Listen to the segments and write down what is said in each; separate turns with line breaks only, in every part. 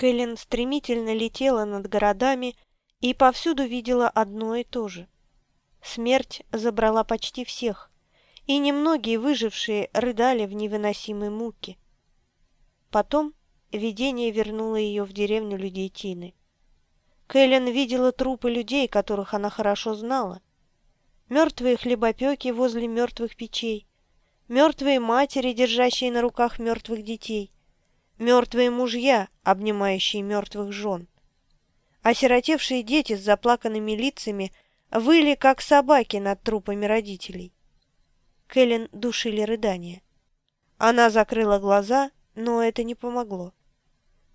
Кэлен стремительно летела над городами и повсюду видела одно и то же. Смерть забрала почти всех, и немногие выжившие рыдали в невыносимой муке. Потом видение вернуло ее в деревню людей Тины. Кэлен видела трупы людей, которых она хорошо знала. Мертвые хлебопеки возле мертвых печей, мертвые матери, держащие на руках мертвых детей, мертвые мужья, обнимающие мертвых жен. Осиротевшие дети с заплаканными лицами выли, как собаки над трупами родителей. Кэлен душили рыдания. Она закрыла глаза, но это не помогло.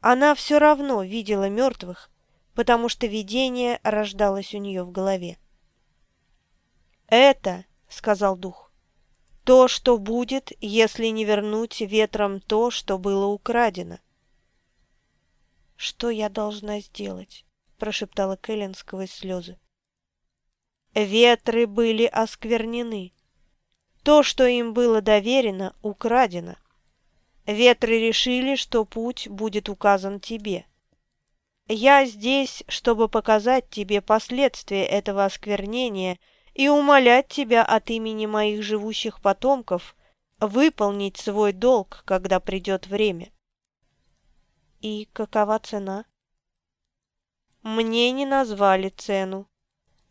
Она все равно видела мертвых, потому что видение рождалось у нее в голове. «Это, — сказал дух, — то, что будет, если не вернуть ветром то, что было украдено». «Что я должна сделать?» — прошептала Кэлен сквозь слезы. «Ветры были осквернены. То, что им было доверено, украдено. Ветры решили, что путь будет указан тебе». Я здесь, чтобы показать тебе последствия этого осквернения и умолять тебя от имени моих живущих потомков выполнить свой долг, когда придет время. И какова цена? Мне не назвали цену,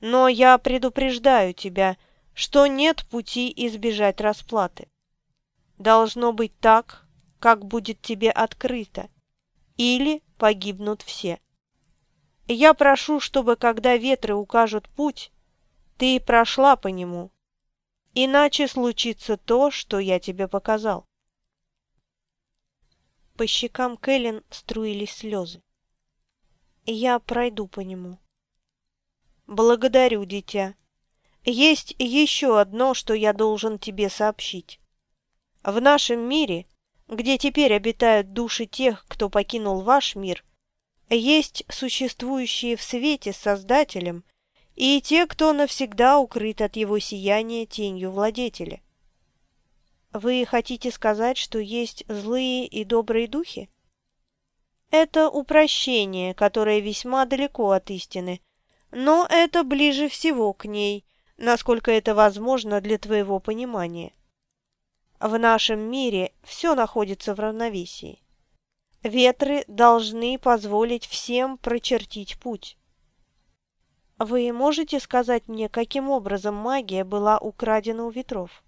но я предупреждаю тебя, что нет пути избежать расплаты. Должно быть так, как будет тебе открыто, или погибнут все. Я прошу, чтобы, когда ветры укажут путь, ты прошла по нему, иначе случится то, что я тебе показал. По щекам Кэлен струились слезы. Я пройду по нему. Благодарю, дитя. Есть еще одно, что я должен тебе сообщить. В нашем мире, где теперь обитают души тех, кто покинул ваш мир, есть существующие в свете Создателем и те, кто навсегда укрыт от его сияния тенью владетеля. Вы хотите сказать, что есть злые и добрые духи? Это упрощение, которое весьма далеко от истины, но это ближе всего к ней, насколько это возможно для твоего понимания. В нашем мире все находится в равновесии. Ветры должны позволить всем прочертить путь. Вы можете сказать мне, каким образом магия была украдена у ветров?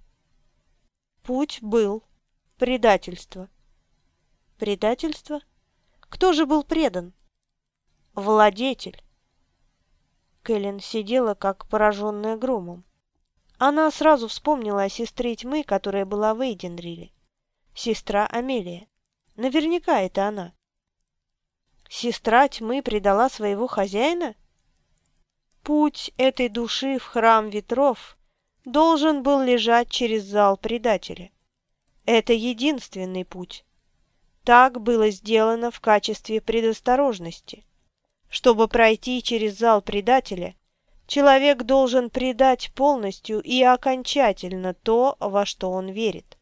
Путь был предательство. Предательство? Кто же был предан? Владетель. Кэлен сидела, как пораженная громом. Она сразу вспомнила о сестре тьмы, которая была в Эйденриле. Сестра Амелия. Наверняка это она. Сестра тьмы предала своего хозяина? Путь этой души в храм ветров должен был лежать через зал предателя. Это единственный путь. Так было сделано в качестве предосторожности. Чтобы пройти через зал предателя, человек должен предать полностью и окончательно то, во что он верит.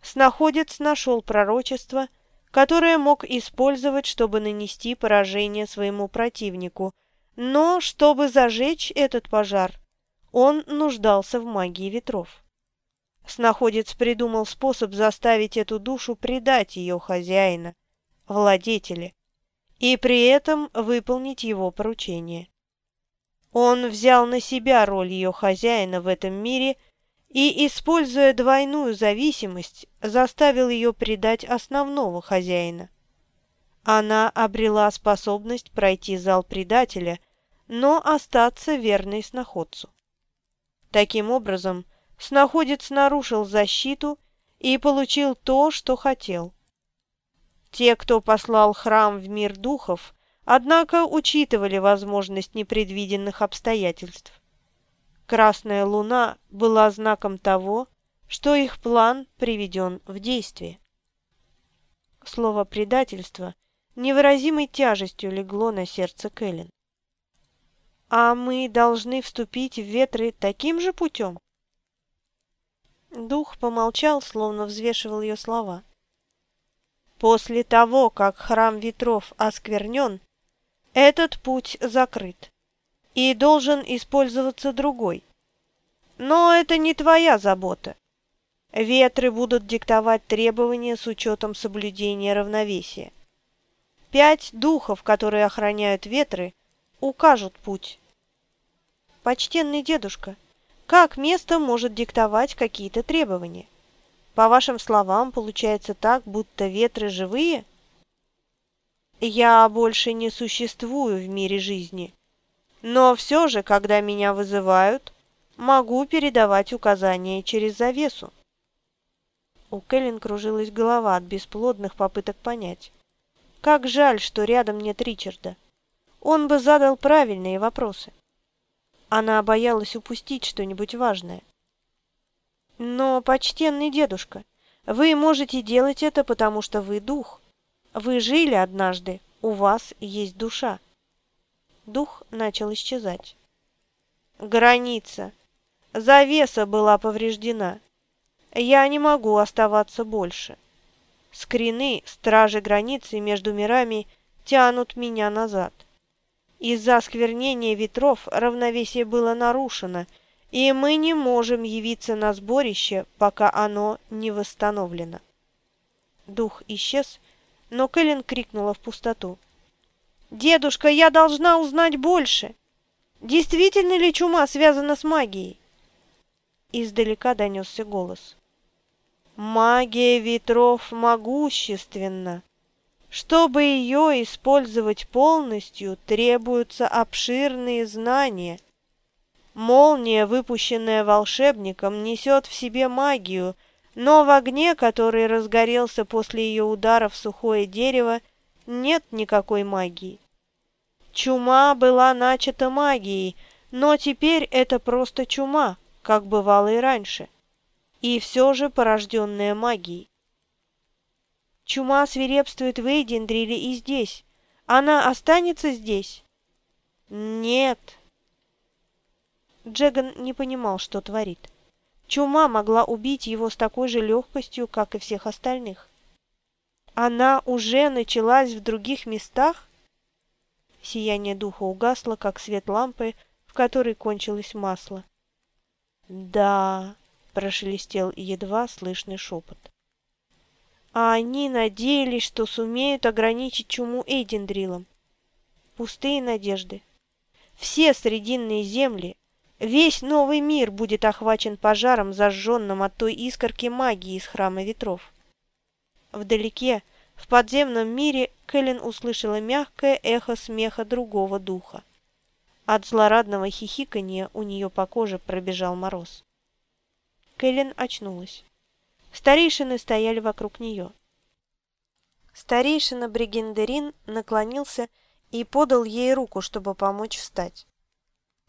Снаходец нашел пророчество, которое мог использовать, чтобы нанести поражение своему противнику, но чтобы зажечь этот пожар, он нуждался в магии ветров. Снаходец придумал способ заставить эту душу предать ее хозяина, владетеля, и при этом выполнить его поручение. Он взял на себя роль ее хозяина в этом мире – и, используя двойную зависимость, заставил ее предать основного хозяина. Она обрела способность пройти зал предателя, но остаться верной сноходцу. Таким образом, сноходец нарушил защиту и получил то, что хотел. Те, кто послал храм в мир духов, однако учитывали возможность непредвиденных обстоятельств. Красная луна была знаком того, что их план приведен в действие. Слово «предательство» невыразимой тяжестью легло на сердце Кэлен. «А мы должны вступить в ветры таким же путем?» Дух помолчал, словно взвешивал ее слова. После того, как храм ветров осквернен, этот путь закрыт, и должен использоваться другой. Но это не твоя забота. Ветры будут диктовать требования с учетом соблюдения равновесия. Пять духов, которые охраняют ветры, укажут путь. Почтенный дедушка, как место может диктовать какие-то требования? По вашим словам, получается так, будто ветры живые? Я больше не существую в мире жизни. Но все же, когда меня вызывают, могу передавать указания через завесу. У Кэлен кружилась голова от бесплодных попыток понять. Как жаль, что рядом нет Ричарда. Он бы задал правильные вопросы. Она боялась упустить что-нибудь важное. Но, почтенный дедушка, вы можете делать это, потому что вы дух. Вы жили однажды, у вас есть душа. Дух начал исчезать. Граница. Завеса была повреждена. Я не могу оставаться больше. Скрины, стражи границы между мирами, тянут меня назад. Из-за осквернения ветров равновесие было нарушено, и мы не можем явиться на сборище, пока оно не восстановлено. Дух исчез, но Кэлен крикнула в пустоту. «Дедушка, я должна узнать больше! Действительно ли чума связана с магией?» Издалека донесся голос. Магия ветров могущественна. Чтобы ее использовать полностью, требуются обширные знания. Молния, выпущенная волшебником, несет в себе магию, но в огне, который разгорелся после ее удара в сухое дерево, нет никакой магии. Чума была начата магией, но теперь это просто чума, как бывало и раньше и все же порожденная магией. Чума свирепствует в Эйдендриле и здесь. Она останется здесь? Нет. Джеган не понимал, что творит. Чума могла убить его с такой же легкостью, как и всех остальных. Она уже началась в других местах? Сияние духа угасло, как свет лампы, в которой кончилось масло. Да, прошелестел едва слышный шепот. А они надеялись, что сумеют ограничить чуму Эйдендрилом. Пустые надежды. Все срединные земли, весь новый мир будет охвачен пожаром, зажженным от той искорки магии из Храма Ветров. Вдалеке, в подземном мире, Кэлен услышала мягкое эхо смеха другого духа. От злорадного хихикания у нее по коже пробежал мороз. Кэлен очнулась. Старейшины стояли вокруг нее. Старейшина Бригендерин наклонился и подал ей руку, чтобы помочь встать.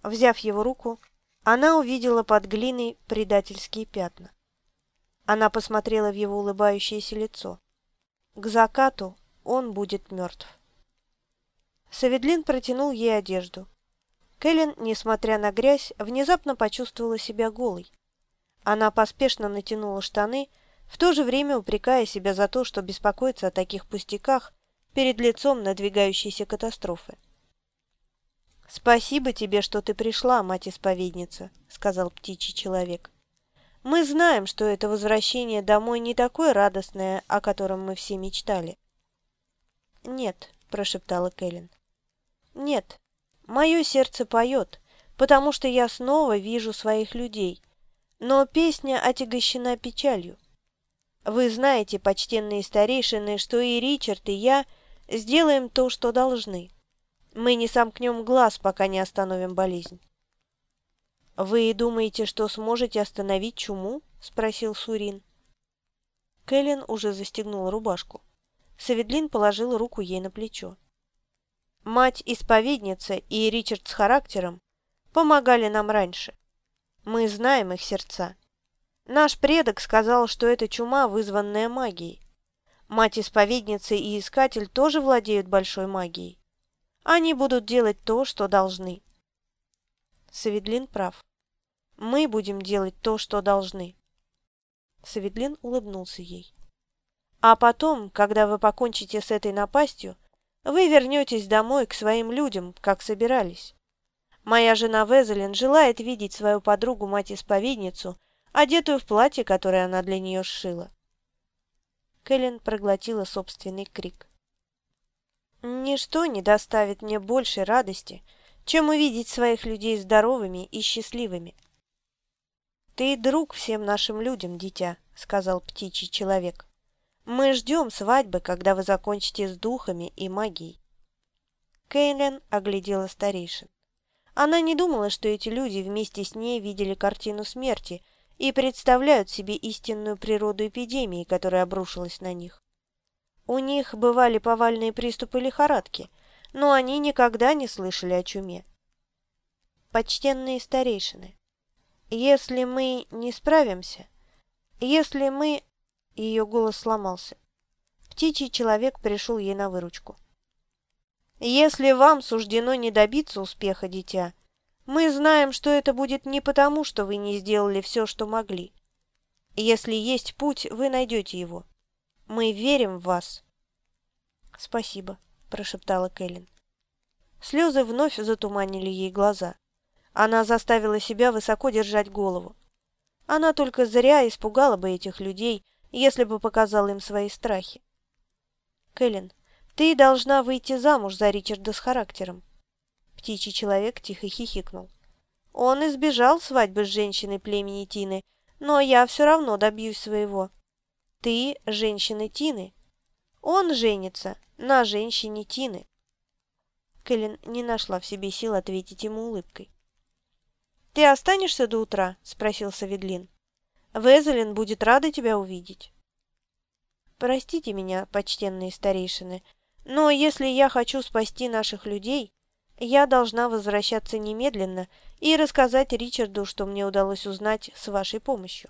Взяв его руку, она увидела под глиной предательские пятна. Она посмотрела в его улыбающееся лицо. К закату он будет мертв. Саведлин протянул ей одежду. Кэлен, несмотря на грязь, внезапно почувствовала себя голой. Она поспешно натянула штаны, в то же время упрекая себя за то, что беспокоится о таких пустяках перед лицом надвигающейся катастрофы. «Спасибо тебе, что ты пришла, мать-исповедница», — сказал птичий человек. «Мы знаем, что это возвращение домой не такое радостное, о котором мы все мечтали». «Нет», — прошептала Кэлен. «Нет, мое сердце поет, потому что я снова вижу своих людей» но песня отягощена печалью. Вы знаете, почтенные старейшины, что и Ричард, и я сделаем то, что должны. Мы не сомкнем глаз, пока не остановим болезнь. «Вы думаете, что сможете остановить чуму?» – спросил Сурин. Кэлен уже застегнула рубашку. Саведлин положил руку ей на плечо. Мать-исповедница и Ричард с характером помогали нам раньше. Мы знаем их сердца. Наш предок сказал, что это чума, вызванная магией. Мать-исповедница и Искатель тоже владеют большой магией. Они будут делать то, что должны. Саведлин прав. Мы будем делать то, что должны. Саведлин улыбнулся ей. А потом, когда вы покончите с этой напастью, вы вернетесь домой к своим людям, как собирались. Моя жена Везелин желает видеть свою подругу-мать-исповедницу, одетую в платье, которое она для нее сшила. Кэлен проглотила собственный крик. «Ничто не доставит мне большей радости, чем увидеть своих людей здоровыми и счастливыми». «Ты друг всем нашим людям, дитя», — сказал птичий человек. «Мы ждем свадьбы, когда вы закончите с духами и магией». Кейлен оглядела старейшин. Она не думала, что эти люди вместе с ней видели картину смерти и представляют себе истинную природу эпидемии, которая обрушилась на них. У них бывали повальные приступы лихорадки, но они никогда не слышали о чуме. Почтенные старейшины, если мы не справимся, если мы... Ее голос сломался. Птичий человек пришел ей на выручку. Если вам суждено не добиться успеха, дитя, мы знаем, что это будет не потому, что вы не сделали все, что могли. Если есть путь, вы найдете его. Мы верим в вас. Спасибо, прошептала Кэлен. Слезы вновь затуманили ей глаза. Она заставила себя высоко держать голову. Она только зря испугала бы этих людей, если бы показала им свои страхи. Кэлен, ты должна выйти замуж за Ричарда с характером. Птичий человек тихо хихикнул. Он избежал свадьбы с женщиной племени Тины, но я все равно добьюсь своего. Ты женщина Тины. Он женится на женщине Тины. Кэлен не нашла в себе сил ответить ему улыбкой. «Ты останешься до утра?» – спросил Саведлин. «Везелин будет рада тебя увидеть». «Простите меня, почтенные старейшины, но если я хочу спасти наших людей, я должна возвращаться немедленно и рассказать Ричарду, что мне удалось узнать с вашей помощью.